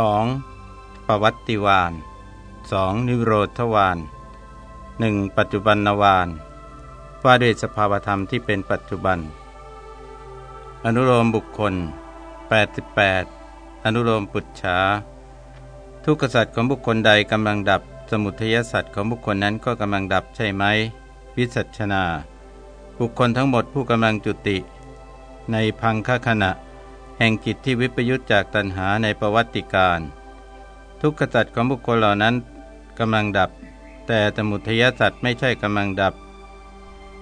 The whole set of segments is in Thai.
2. ปวัตติวาน 2. นิโรธวาน 1. ปัจจุบันนวานว่าด้วยสภาวธรรมที่เป็นปัจจุบัน อนุโลมบุคคล 88 อนุโลมปุจฉาทุกขสัตว์ของบุคคลใดกำลังดับ สมุทัยสัตว์ของบุคคลนั้นก็กำลังดับใช่ไหม วิสัชนา บุคคลทั้งหมดผู้กำลังจุติ ในพังคขณะ แห่งจิตที่วิปยุตจากตัณหาในประวัติการ ทุกขสัตว์ของบุคคลเหล่านั้นกำลังดับ แต่สมุทัยสัตว์ไม่ใช่กำลังดับ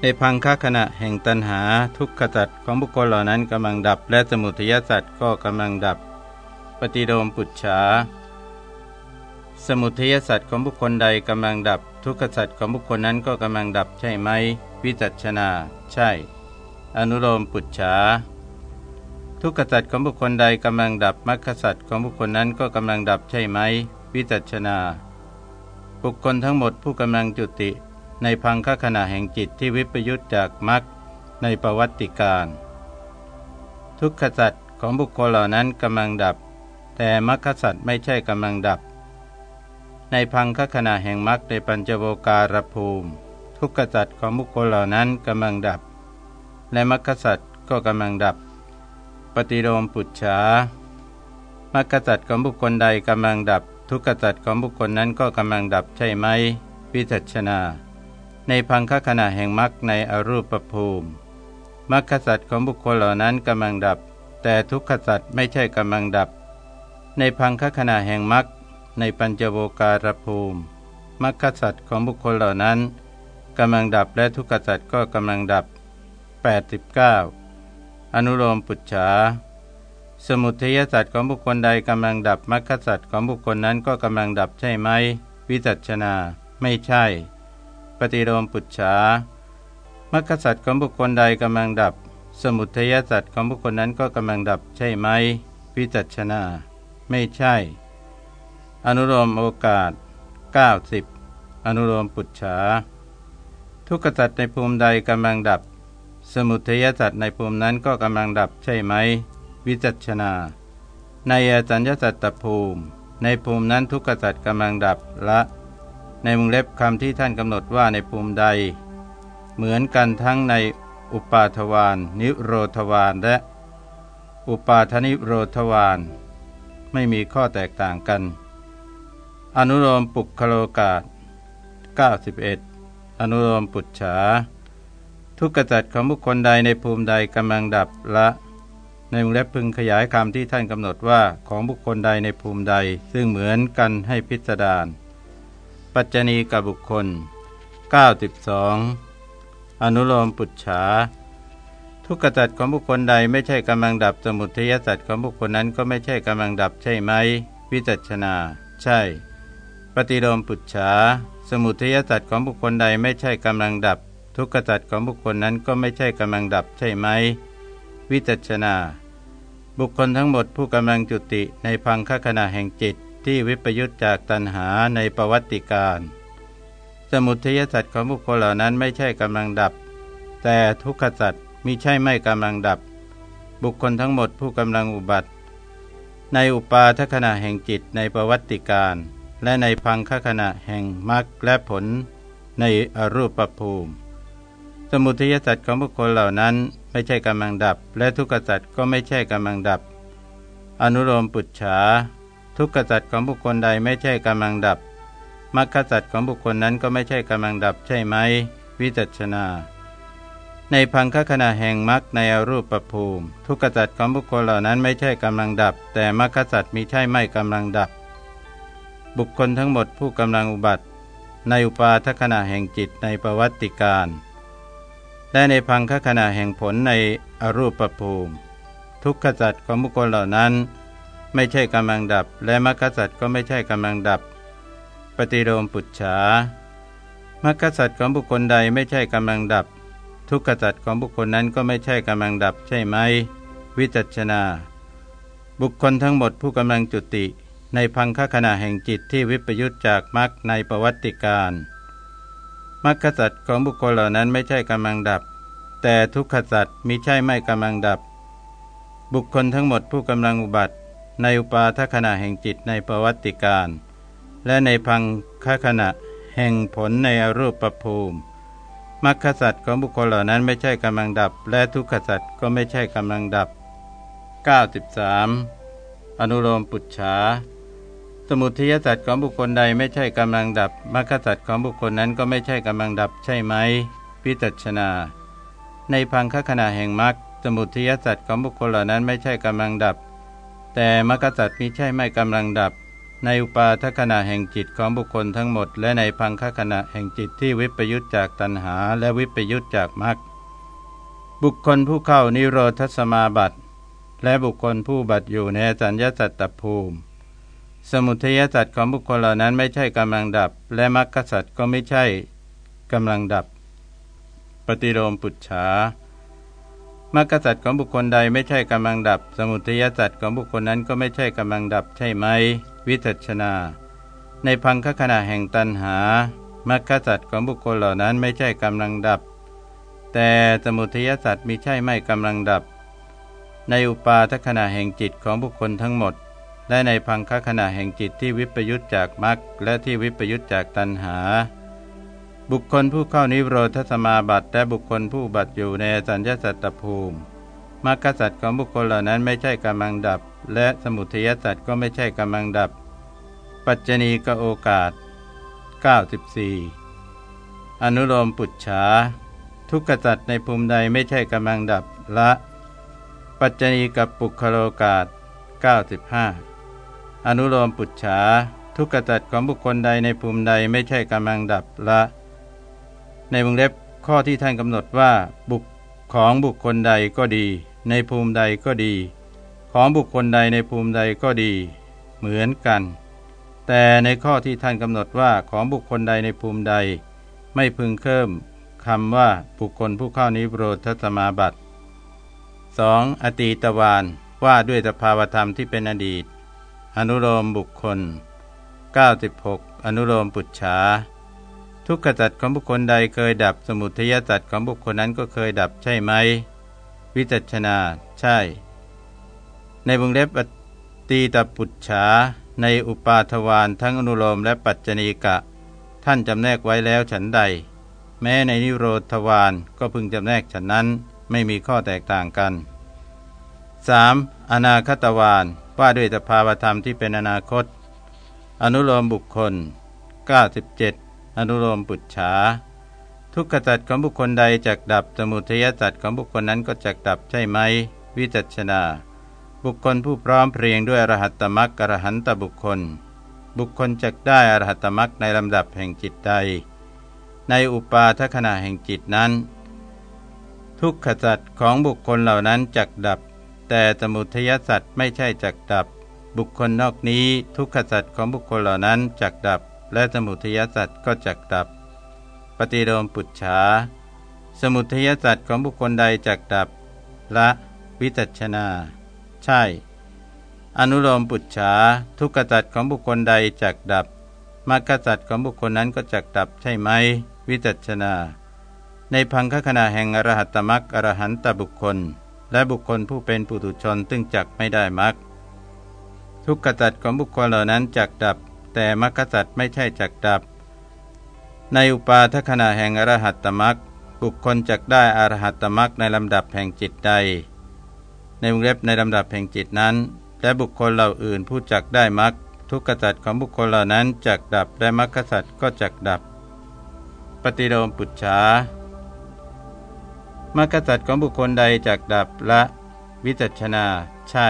ในพังคขณะแห่งตัณหาทุกขสัตว์ของบุคคลเหล่านั้นกำลังดับ และสมุทัยสัตว์ก็กำลังดับ ปฏิโดมปุจฉาสมุทัยสัตว์ของบุคคลใดกำลังดับ ทุกขสัตว์ของบุคคลนั้นก็กำลังดับใช่ไหม วิจัชนา ใช่ อนุโลมปุจฉา ทุกขสัตว์ของบุคคลใดกำลังดับมรรคสัตว์ของบุคคลนั้นก็กำลังดับใช่ไหม วิจัชนา บุคคลทั้งหมดผู้กำลังจุติ ในพังคขณะแห่งจิตที่วิปยุตจากมรรคในประวัติการ ทุกขสัตว์ของบุคคลเหล่านั้นกำลังดับ แต่มรรคสัตว์ไม่ใช่กำลังดับ ในพังคขณะแห่งมรรคในปัญจโวการภูมิ ทุกขจัตของบุคคลเหล่านั้นกำลังดับ และมรรคสัตก็กำลังดับ ปฏิโลมปุจฉามรรคสัตของบุคคลใดกำลังดับ ทุกขจัตของบุคคลนั้นก็กำลังดับใช่ไหมวิจัชนา ในพังคขณะแห่งมรรคในอรูปภูมิมรรคสัตของบุคคลเหล่านั้นกำลังดับ แต่ทุกขสัตไม่ใช่กำลังดับ ในพังคขณะแห่งมรรคในปัญจโวการภูมิมรรคสัตว์ของบุคคลเหล่านั้นกำลังดับและทุกขสัตว์ก็กำลังดับ 89 อนุโลมปุจฉาสมุทัยสัตว์ของบุคคลใดกำลังดับมรรคสัตว์ของบุคคลนั้นก็กำลังดับใช่ไหม วิจัชนา ไม่ใช่ ปฏิโลมปุจฉามรรคสัตว์ของบุคคลใดกำลังดับ สมุทัยสัตว์ของบุคคลนั้นก็กำลังดับใช่ไหม วิจัชนา ไม่ใช่ อนุโลมโอกาส 90 อนุโลมปุจฉาทุกขสัตว์ในภูมิใดกำลังดับ สมุทัยสัตว์ในภูมินั้นก็กำลังดับใช่ไหม วิจัชนา ในอาจารยสัตตภูมิ ในภูมินั้นทุกขสัตว์กำลังดับละ ในมุงเล็บคำที่ท่านกำหนดว่าในภูมิใด เหมือนกันทั้งในอุปาทวาน นิโรธวานและ อุปาทนิโรธวาน ไม่มีข้อแตกต่างกัน อนุโลมปุคโลกาศ91 อนุโลมปุจฉา ทุกขจัดของบุคคลใดในภูมิใดกำลังดับละ ในวงเล็บพึงขยายคำที่ท่านกำหนดว่าของบุคคลใดในภูมิใด ซึ่งเหมือนกันให้พิสดารปัจจณีกับบุคคล 92 อนุโลมปุจฉาทุกขจัดของบุคคลใดไม่ใช่กำลังดับสมุทัยสัตว์ของบุคคลนั้นก็ไม่ใช่กำลังดับใช่ไหม วิจัชนา ใช่ ปฏิโลมปุจฉาสมุทัยสัตว์ของบุคคลใดไม่ใช่กำลังดับ ทุกขสัตว์ของบุคคลนั้นก็ไม่ใช่กำลังดับใช่ไหม วิจัชนา บุคคลทั้งหมดผู้กำลังจุติในพังคขณะแห่งจิตที่วิปยุตจากตัณหาในประวัติการ สมุทัยสัตว์ของบุคคลเหล่านั้นไม่ใช่กำลังดับ แต่ทุกขสัตว์มิใช่ไม่กำลังดับ บุคคลทั้งหมดผู้กำลังอุบัติ ในอุปาทขณะแห่งจิตในประวัติการ และในพังคขณะแห่งมรรคและผลในอรูปภูมิ สมุทัยสัตว์ของบุคคลเหล่านั้น ไม่ใช่กำลังดับ และทุกขสัตว์ก็ไม่ใช่กำลังดับ อนุโลมปุจฉา ทุกขสัตว์ของบุคคลใดไม่ใช่กำลังดับมรรคสัตว์ของบุคคลนั้นก็ไม่ใช่กำลังดับใช่ไหม วิจัชนา ในพังคขณะแห่งมรรคในอรูปภูมิ ทุกขสัตว์ของบุคคลเหล่านั้นไม่ใช่กำลังดับ แต่มรรคสัตว์มีใช่ไม่กำลังดับ บุคคลทั้งหมดผู้กำลังอุบัติ ในอุปาทขณะแห่งจิตในประวัติการ และในพังคขณะแห่งผลในอรูปภูมิ ทุกขจัตของบุคคลเหล่านั้น ไม่ใช่กำลังดับ และมรรคสัตก็ไม่ใช่กำลังดับ ปฏิโลมปุจฉามรรคสัตของบุคคลใดไม่ใช่กำลังดับ ทุกขจัตของบุคคลนั้นก็ไม่ใช่กำลังดับใช่ไหม วิจัชนา บุคคลทั้งหมดผู้กำลังจุติ ในพังคขณะแห่งจิตที่วิปยุตจากมรรคในประวัติการ มรรคสัตว์ของบุคคลเหล่านั้นไม่ใช่กำลังดับ แต่ทุกขสัตว์มิใช่ไม่กำลังดับ บุคคลทั้งหมดผู้กำลังอุบัติ ในอุปาทขณะแห่งจิตในประวัติการ และในพังคขณะแห่งผลในอรูปภูมิมรรคสัตว์ของบุคคลเหล่านั้นไม่ใช่กำลังดับ และทุกขสัตว์ก็ไม่ใช่กำลังดับ 93. อนุโลมปุจฉา สมุทัยสัตว์ของบุคคลใดไม่ใช่กำลังดับมรรคสัตว์ของบุคคลนั้นก็ไม่ใช่กำลังดับใช่ไหมพิจัชนา ในพังคขณะแห่งมรรคสมุทัยสัตว์ของบุคคลเหล่านั้นไม่ใช่กำลังดับ แต่มรรคสัตว์มิใช่ไม่กำลังดับ ในอุปาทขณะแห่งจิตของบุคคลทั้งหมด และในพังคขณะแห่งจิตที่วิปยุตจากตัณหา และวิปยุตจากมรรคบุคคลผู้เข้านิโรธสมาบัติ และบุคคลผู้บัติอยู่ในสัญญาสัตตภูมิ สมุทัยสัตว์ของบุคคลเหล่านั้นไม่ใช่กำลังดับ และมรรคสัตว์ก็ไม่ใช่กำลังดับ ปฏิโลมปุจฉามรรคสัตว์ของบุคคลใดไม่ใช่กำลังดับ สมุทัยสัตว์ของบุคคลนั้นก็ไม่ใช่กำลังดับใช่ไหม วิจัชนา ในพังคขณะแห่งตันหามรรคสัตว์ของบุคคลเหล่านั้นไม่ใช่กำลังดับ แต่สมุทัยสัตว์มิใช่ไม่กำลังดับ ในอุปาทขณะแห่งจิตของบุคคลทั้งหมด และในพังคขณะแห่งจิตที่วิปยุตจากมรรคและที่วิปยุตจากตัณหา บุคคลผู้เข้านิโรธสมาบัติและบุคคลผู้บัติอยู่ในสัญญาสัตตภูมิมรรคสัตว์ของบุคคลเหล่านั้นไม่ใช่กำลังดับ และสมุทัยสัตว์ก็ไม่ใช่กำลังดับ ปัจจณีกโอกาส 94 อนุโลมปุจฉาทุกขสัตว์ในภูมิใดไม่ใช่กำลังดับละ ปัจจณีกับปุคโลกาส95 อนุโลมปุจฉาทุกขจัดของบุคคลใดในภูมิใดไม่ใช่กำลังดับละ ในวงเล็บข้อที่ท่านกำหนดว่า บุคของบุคคลใดก็ดี ในภูมิใดก็ดี ของบุคคลใดในภูมิใดก็ดี เหมือนกัน แต่ในข้อที่ท่านกำหนดว่าของบุคคลใดในภูมิใด ไม่พึงเพิ่มคำว่าบุคคลผู้เข้านิโรธสมาบัติ 2. อตีตวานว่าด้วยสภาวธรรมที่เป็นอดีต อนุโลมบุคคล 96 อนุโลมปุจฉาทุกขจัตของบุคคลใดเคยดับสมุทัยจัตของบุคคลนั้นก็เคยดับใช่ไหม วิจัชนาใช่ ในวงเล็บตีตปุจฉาในอุปาทวานทั้งอนุโลมและปัจจณีกะ ท่านจำแนกไว้แล้วฉันใด แม้ในนิโรธวานก็พึงจำแนกฉันนั้นไม่มีข้อแตกต่างกัน 3. อนาคตวาน ว่าด้วยสภาวธรรมที่เป็นอนาคต อนุโลมบุคคล 97 อนุโลมปุจฉาทุกขจัตของบุคคลใดจักดับสมุทัยจัตของบุคคลนั้นก็จักดับใช่ไหม วิจัชนา บุคคลผู้พร้อมเพรียงด้วยอรหัตตมักอรหันตบุคคล บุคคลจักได้อรหัตตมักในลำดับแห่งจิตใด ในอุปาทขณะแห่งจิตนั้น ทุกขจัตของบุคคลเหล่านั้นจักดับ แต่สมุทัยสัตว์ไม่ใช่จักดับ บุคคลนอกนี้ทุกขสัตว์ของบุคคลเหล่านั้นจักดับ และสมุทัยสัตว์ก็จักดับ ปฏิโลมปุจฉาสมุทัยสัตว์ของบุคคลใดจักดับ ละวิจัชนา ใช่ อนุโลมปุจฉาทุกขสัตว์ของบุคคลใดจักดับมรรคสัตว์ของบุคคลนั้นก็จักดับใช่ไหม วิจัชนา ในพังคขณะแห่งอรหัตตมรรคอรหันตบุคคล และบุคคลผู้เป็นปุถุชนตึงจักไม่ได้มรรคทุกขจัตของบุคคลเหล่านั้นจักดับ แต่มรรคจัตไม่ใช่จักดับ ในอุปาทขณะแห่งอรหัตตมรรคบุคคลจักได้อรหัตตมรรคในลำดับแห่งจิตใด ในวงเล็บในลำดับแห่งจิตนั้น และบุคคลเหล่าอื่นผู้จักได้มรรคทุกขจัตของบุคคลเหล่านั้นจักดับและมรรคสัตก็จักดับ ปฏิโลมปุจฉา มรรคสัตว์ของบุคคลใดจากดับละวิจัชนาใช่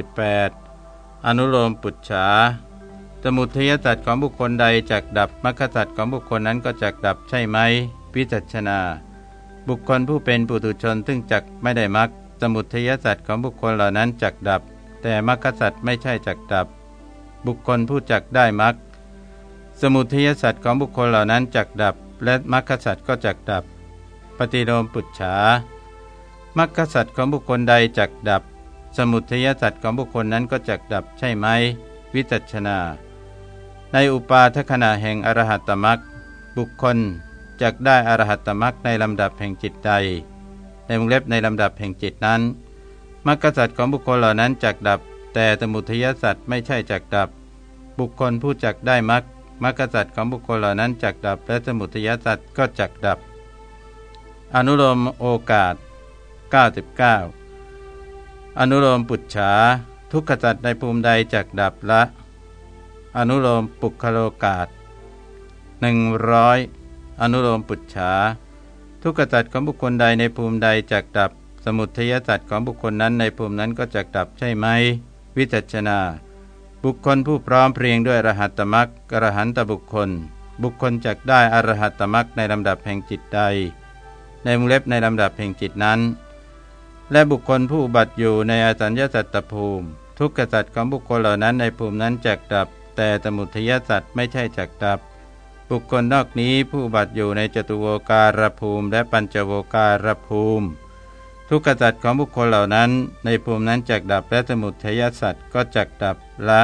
98 อนุโลมปุจฉาสมุทัยสัตว์ของบุคคลใดจากดับมรรคสัตว์ของบุคคลนั้นก็จักดับใช่ไหมวิจัชนา บุคคลผู้เป็นปุถุชนซึ่งจักไม่ได้มรรคสมุทัยสัตว์ของบุคคลเหล่านั้นจักดับ แต่มรรคสัตว์ไม่ใช่จักดับ บุคคลผู้จักได้มรรคสมุทัยสัตว์ของบุคคลเหล่านั้นจักดับ และมรรคสัตว์ก็จักดับ ปฏิโลมปุจฉามรรคสัตว์ของบุคคลใดจักดับ สมุทัยสัตว์ของบุคคลนั้นก็จักดับใช่ไหม วิจัชนา ในอุปาทขณะแห่งอรหัตตมรรคบุคคลจักได้อรหัตตมรรคในลำดับแห่งจิตใด ในวงเล็บในลำดับแห่งจิตนั้นมรรคสัตว์ของบุคคลเหล่านั้นจักดับแแต่สมุทัยสัตว์ไม่ใช่จักดับ บุคคลผู้จักได้มรรคมรรคสัตว์ของบุคคลเหล่านั้นจักดับ และสมุทัยสัตว์ก็จักดับ อนุโลมโอกาส 99 อนุโลมปุจฉาทุกขสัตว์ในภูมิใดจักดับละ อนุโลมปุคโลกาส100 อนุโลมปุจฉาทุกขสัตของบุคคลใดในภูมิใดจักดับ สมุทัยสัตของบุคคลนั้นในภูมินั้นก็จักดับใช่ไหม วิจัชนา บุคคลผู้พร้อมเพรียงด้วยอรหัตตมักอรหันตบุคคล บุคคลจักได้อรหัตตมักในลำดับแห่งจิตใด ในมุเล็บในลำดับแห่งจิตนั้น และบุคคลผู้บัติอยู่ในอสัญญาสัตตภูมิ ทุกขสัตว์ของบุคคลเหล่านั้นในภูมินั้นจักดับ แต่สมุทัยสัตว์ไม่ใช่จักดับ บุคคลนอกนี้ผู้บัติอยู่ในจตุโวการภูมิ และปัญจโวการภูมิ ทุกขสัตว์ของบุคคลเหล่านั้น ในภูมินั้นจักดับและสมุทัยสัตว์ก็จักดับละ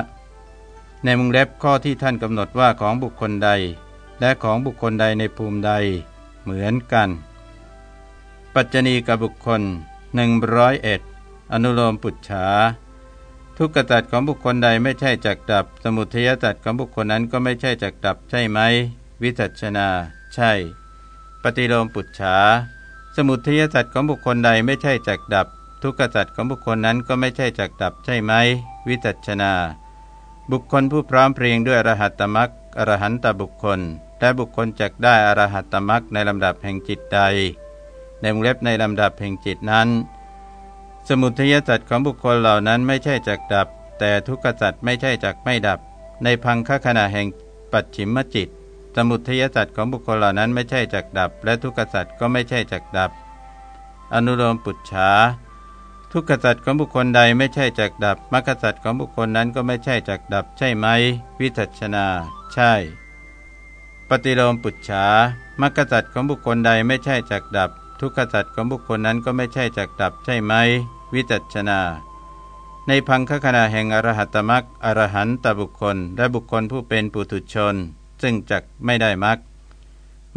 ในมุงเล็บข้อที่ท่านกำหนดว่าของบุคคลใด และของบุคคลใดในภูมิใด เหมือนกัน ปัจจณีกับบุคคล101อนุโลมปุจฉาทุกขตัดของบุคคลใดไม่ใช่จักดับ สมุทัยตัดของบุคคลนั้นก็ไม่ใช่จักดับใช่ไหม วิจัชนา ใช่ ปฏิโลมปุจฉาสมุทัยตัดของบุคคลใดไม่ใช่จักดับ ทุกขตัดของบุคคลนั้นก็ไม่ใช่จักดับใช่ไหม วิจัชนา บุคคลผู้พร้อมเพรียงด้วยอรหัตตมักอรหันตบุคคลและบุคคลจักได้อรหัตตมักในลำดับแห่งจิตใด ในวงเล็บในลำดับแห่งจิตนั้น สมุทัยสัตว์ของบุคคลเหล่านั้นไม่ใช่จักดับ แต่ทุกขสัตว์ไม่ใช่จักไม่ดับ ในพังคขณะแห่งปัจฉิมจิต สมุทัยสัตว์ของบุคคลเหล่านั้นไม่ใช่จักดับ และทุกขสัตว์ก็ไม่ใช่จักดับ อนุโลมปุจฉาทุกขสัตว์ของบุคคลใดไม่ใช่จักดับมรรคสัตว์ของบุคคลนั้นก็ไม่ใช่จักดับ ใช่ไหม วิทัชนา ใช่ ปฏิโลมปุจฉามรรคสัตว์ของบุคคลใดไม่ใช่จักดับ ทุกขสัตว์ของบุคคลนั้นก็ไม่ใช่จักดับใช่ไหม วิจัชนาในพังคขณะแห่งอรหัตมักอรหันตบุคคล และบุคคลผู้เป็นปุถุชน ซึ่งจักไม่ได้มัก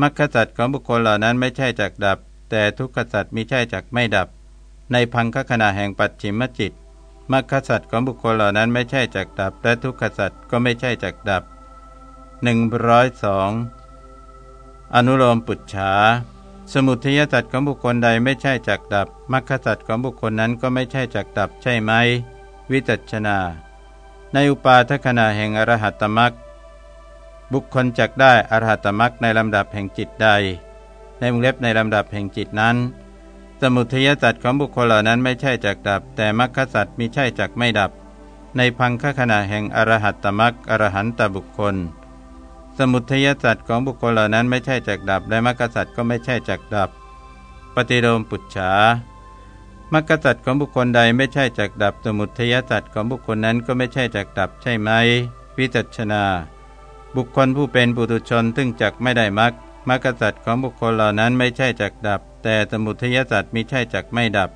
มักขสัตว์ของบุคคลเหล่านั้นไม่ใช่จักดับ แต่ทุกขสัตว์มิใช่จักไม่ดับ ในพังคขณะแห่งปัจฉิมจิตมักขสัตว์ของบุคคลเหล่านั้นไม่ใช่จักดับ และทุกขสัตว์ก็ไม่ใช่จักดับ102อนุโลมปุจฉา สมุทัยสัตว์ของบุคคลใดไม่ใช่จักดับมรรคสัตว์ของบุคคลนั้นก็ไม่ใช่จักดับใช่ไหม วิจัชนา ในอุปาทขณะแห่งอรหัตตมรรคบุคคลจักได้อรหัตตมรรคในลำดับแห่งจิตใด ในมุงเล็บในลำดับแห่งจิตนั้น สมุทัยสัตว์ของบุคคลเหล่านั้นไม่ใช่จักดับ แต่มรรคสัตว์มิใช่จักไม่ดับ ในพังคขณะแห่งอรหัตตมรรคอรหันตบุคคล สมุทัยสัตว์ของบุคคลเหล่านั้นไม่ใช่จักดับ และมรรคสัตว์ก็ไม่ใช่จักดับ ปฏิโลมปุจฉามรรคสัตว์ของบุคคลใดไม่ใช่จักดับ สมุทัยสัตว์ของบุคคลนั้นก็ไม่ใช่จักดับใช่ไหมวิจัชนา บุคคลผู้เป็นปุถุชนซึ่งจักไม่ได้มรรคมรรคสัตว์ของบุคคลเหล่านั้นไม่ใช่จักดับ แต่สมุทัยสัตว์มิใช่จักไม่ดับ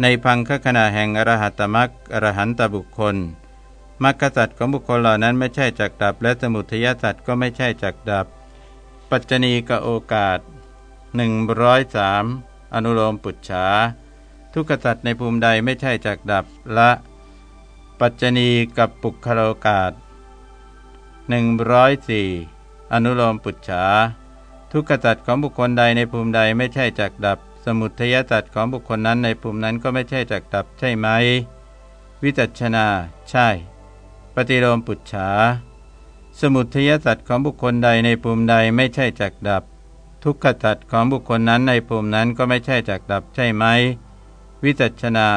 ในพังคขณะแห่งอรหัตมรรคอรหันตบุคคล มรรคสัตว์ของบุคคลเหล่านั้นไม่ใช่จักดับ และสมุทัยสัตว์ก็ไม่ใช่จักดับ ปัจจณีกโอกาส 103 อนุโลมปุจฉาทุกขสัตว์ในภูมิใดไม่ใช่จักดับละปัจจณีกับปุคโลกาส104 อนุโลมปุจฉาทุกขสัตว์ของบุคคลใดในภูมิใดไม่ใช่จักดับ สมุทัยสัตว์ของบุคคลนั้นในภูมินั้นก็ไม่ใช่จักดับใช่ไหม วิจัชนา ใช่ ปฏิโลมปุจฉา สมุทัยสัตว์ของบุคคลใดในภูมิใดไม่ใช่จักดับ ทุกขสัตว์ของบุคคลนั้นในภูมินั้นก็ไม่ใช่จักดับใช่ไหม วิจัชนา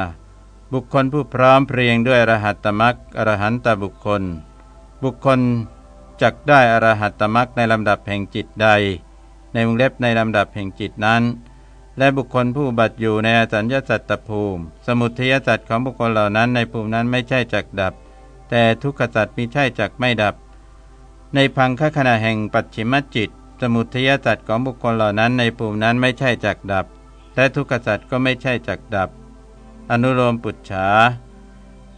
บุคคลผู้พร้อมเพรียงด้วยอรหัตตมักอรหันตบุคคล บุคคลจักได้อรหัตตมักในลำดับแห่งจิตใด ในวงเล็บในลำดับแห่งจิตนั้นและบุคคลผู้บัตอยู่ในอสัญญาสัตตภูมิ สมุทัยสัตว์ของบุคคลเหล่านั้นในภูมินั้นไม่ใช่จักดับ แต่ทุกขสัตว์มีใช่จักไม่ดับ ในพังคขณะแห่งปัจฉิมจิต สมุทัยสัตว์ของบุคคลเหล่านั้นในภูมินั้นไม่ใช่จักดับ และทุกขสัตว์ก็ไม่ใช่จักดับ อนุโลมปุจฉา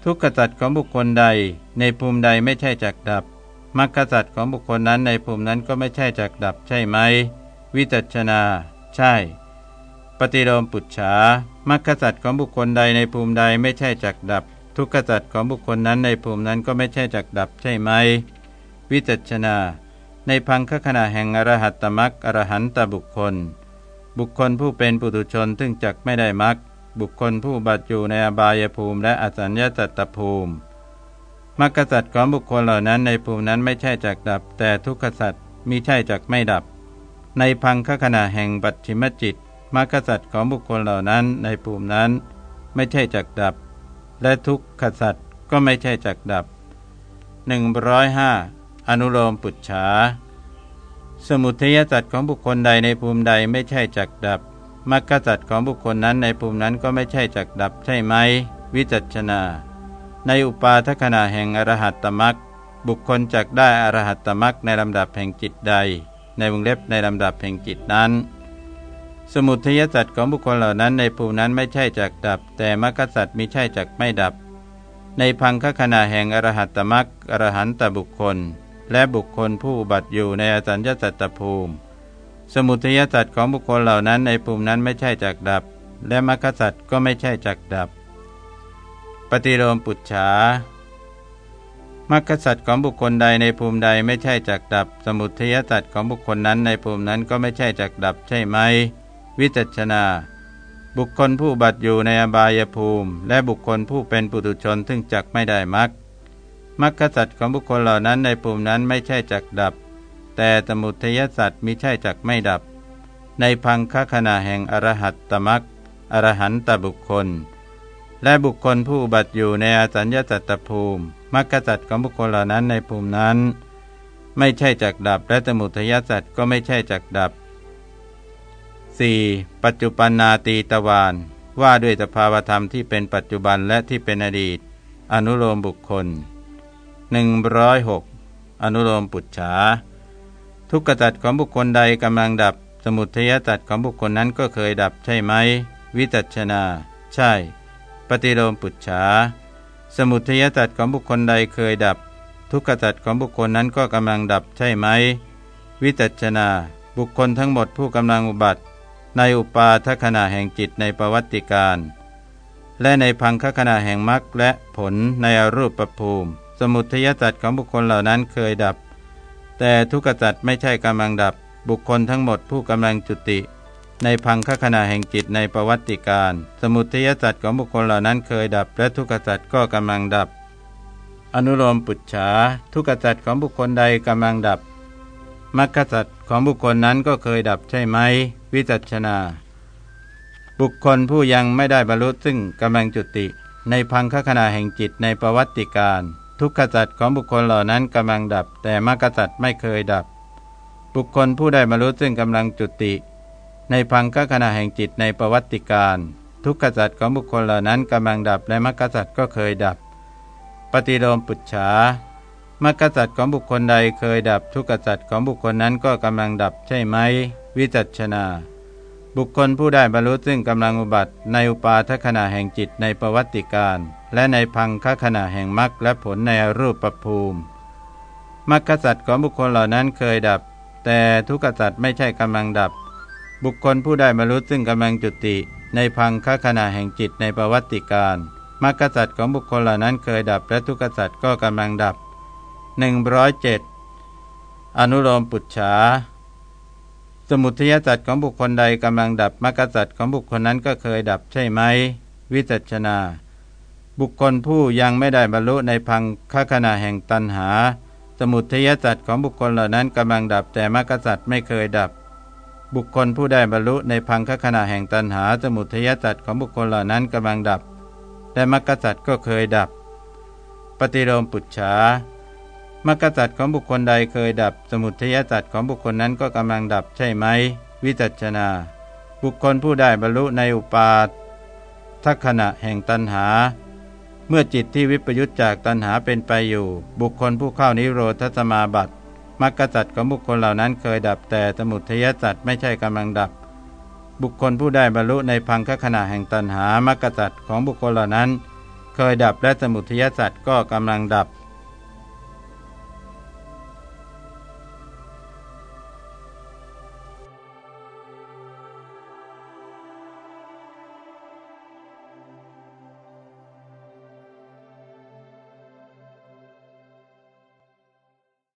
ทุกขสัตว์ของบุคคลใด ในภูมิใดไม่ใช่จักดับมรรคสัตว์ของบุคคลนั้นในภูมินั้นก็ไม่ใช่จักดับใช่ไหม วิจัชนา ใช่ ปฏิโลมปุจฉามรรคสัตว์ของบุคคลใดในภูมิใดไม่ใช่จักดับ ทุกขสัตว์ของบุคคลนั้นในภูมินั้นก็ไม่ใช่จักดับใช่ไหม วิจัชนา ในพังคขณะแห่งอรหัตตมักอรหันตบุคคล บุคคลผู้เป็นปุถุชนซึ่งจักไม่ได้มักบุคคลผู้บัตอยู่ในอบายภูมิและอสัญญาตตภูมิมรรคสัตว์ของบุคคลเหล่านั้นในภูมินั้นไม่ใช่จักดับ แต่ทุกขสัตว์มิใช่จักไม่ดับ ในพังคขณะแห่งปัจฉิมจิตมรรคสัตว์ของบุคคลเหล่านั้นในภูมินั้น ไม่ใช่จักดับ และทุกขสัตว์ก็ไม่ใช่จักดับ 105 อนุโลมปุจฉา สมุทัยสัตว์ของบุคคลใดในภูมิใดไม่ใช่จักดับมรรคสัตว์ของบุคคลนั้นในภูมินั้นก็ไม่ใช่จักดับใช่ไหม วิจัชนา ในอุปาทขณะแห่งอรหัตตมักบุคคลจักได้อรหัตตมักในลำดับแห่งจิตใด ในวงเล็บในลำดับแห่งจิตนั้น สมุทัยสัตว์ของบุคคลเหล่านั้นในภูนั้นไม่ใช่จักดับ แต่มรรคสัตว์มิใช่จักไม่ดับ ในพังคขณะแห่งอรหัตตมรรคอรหันตบุคคล และบุคคลผู้บัตอยู่ในอสัญญาสัตตภูมิ สมุทัยสัตว์ของบุคคลเหล่านั้นในภูมินั้นไม่ใช่จักดับ และมรรคสัตว์ก็ไม่ใช่จักดับ ปฏิโลมปุจฉามรรคสัตว์ของบุคคลใดในภูมิใดไม่ใช่จักดับ สมุทัยสัตว์ของบุคคลนั้นในภูมินั้นก็ไม่ใช่จักดับใช่ไหม วิจัชนา บุคคลผู้บัตอยู่ในอบายภูมิ และบุคคลผู้เป็นปุถุชนซึ่งจักไม่ได้มักมักขสัตว์ของบุคคลเหล่านั้นในภูมินั้นไม่ใช่จักดับ แต่สมุทยสัตว์มิใช่จักไม่ดับ ในพังคขณะแห่งอรหัตตมักอรหันตบุคคล และบุคคลผู้บัตอยู่ในอสัญญาสัตตภูมิมักขสัตว์ของบุคคลเหล่านั้นในภูมินั้น ไม่ใช่จักดับ และสมุทยสัตว์ก็ไม่ใช่จักดับ 4. ปัจจุปันนาตีตวานว่าด้วยสภาวธรรมที่เป็นปัจจุบันและที่เป็นอดีต อนุโลมบุคคล 106 อนุโลมปุจฉาทุกขตัดของบุคคลใดกำลังดับ สมุทัยตัดของบุคคลนั้นก็เคยดับใช่ไหม วิจัชนา ใช่ ปฏิโลมปุจฉาสมุทัยตัดของบุคคลใดเคยดับ ทุกขตัดของบุคคลนั้นก็กำลังดับใช่ไหม วิจัชนา บุคคลทั้งหมดผู้กำลังอุบัติ ในอุปาทขณะแห่งจิตในประวัติการ และในพังคขณะแห่งมรรคและผลในอรูปประภูมิ สมุทัยจัตของบุคคลเหล่านั้นเคยดับ แต่ทุกขจัตไม่ใช่กำลังดับ บุคคลทั้งหมดผู้กำลังจุติ ในพังคขณะแห่งจิตในประวัติการ สมุทัยจัตของบุคคลเหล่านั้นเคยดับ และทุกขจัตก็กำลังดับ อนุโลมปุจฉาทุกขจัตของบุคคลใดกำลังดับ มรรคสัตของบุคคลนั้นก็เคยดับใช่ไหม วิจัชนา บุคคลผู้ยังไม่ได้บรรลุซึ่งกำลังจุติ ในพังคขณะแห่งจิตในประวัติการ ทุกขจัตของบุคคลเหล่านั้นกำลังดับ แต่มรรคสัตไม่เคยดับ บุคคลผู้ได้บรรลุซึ่งกำลังจุติ ในพังคขณะแห่งจิตในประวัติการ ทุกขจัตของบุคคลเหล่านั้นกำลังดับและมรรคสัตก็เคยดับ ปฏิโลมปุจฉา มรรคสัตของบุคคลใดเคยดับทุกขสัตของบุคคลนั้นก็กำลังดับใช่ไหม วิจัชนา บุคคลผู้ได้บรรลุซึ่งกำลังอุบัติในอุปาทขณะแห่งจิตในประวัติการ และในพังคขณะแห่งมรรคและผลในรูปประภูมิมรรคสัตว์ของบุคคลเหล่านั้นเคยดับ แต่ทุกขสัตว์ไม่ใช่กำลังดับ บุคคลผู้ได้บรรลุซึ่งกำลังจุติ ในพังคขณะแห่งจิตในประวัติการมรรคสัตว์ของบุคคลเหล่านั้นเคยดับ และทุกขสัตว์ก็กำลังดับ 107อนุโลมปุจฉาสมุทัยสัตว์ของบุคคลใดกำลังดับมรรคสัตว์ของบุคคลนั้นก็เคยดับใช่ไหม วิจัชนา บุคคลผู้ยังไม่ได้บรรลุในพังคขณะแห่งตันหา สมุทัยสัตว์ของบุคคลเหล่านั้นกำลังดับแต่มรรคสัตว์ไม่เคยดับ บุคคลผู้ได้บรรลุในพังคขณะแห่งตันหา สมุทัยสัตว์ของบุคคลเหล่านั้นกำลังดับแต่มรรคสัตว์ก็เคยดับ ปฏิโลมปุจฉา มรรคสัตว์ของบุคคลใดเคยดับ สมุทัยสัตว์ของบุคคลนั้นก็กำลังดับใช่ไหม วิจัชนา บุคคลผู้ได้บรรลุในอุปาทัขณะแห่งตันหา เมื่อจิตที่วิปยุตจากตันหาเป็นไปอยู่ บุคคลผู้เข้านิโรธสมาบัติมรรคสัตว์ของบุคคลเหล่านั้นเคยดับแต่สมุทัยสัตว์ไม่ใช่กำลังดับ บุคคลผู้ได้บรรลุในพังคขณะแห่งตันหามรรคสัตว์ของบุคคลเหล่านั้น เคยดับและสมุทัยสัตว์ก็กำลังดับ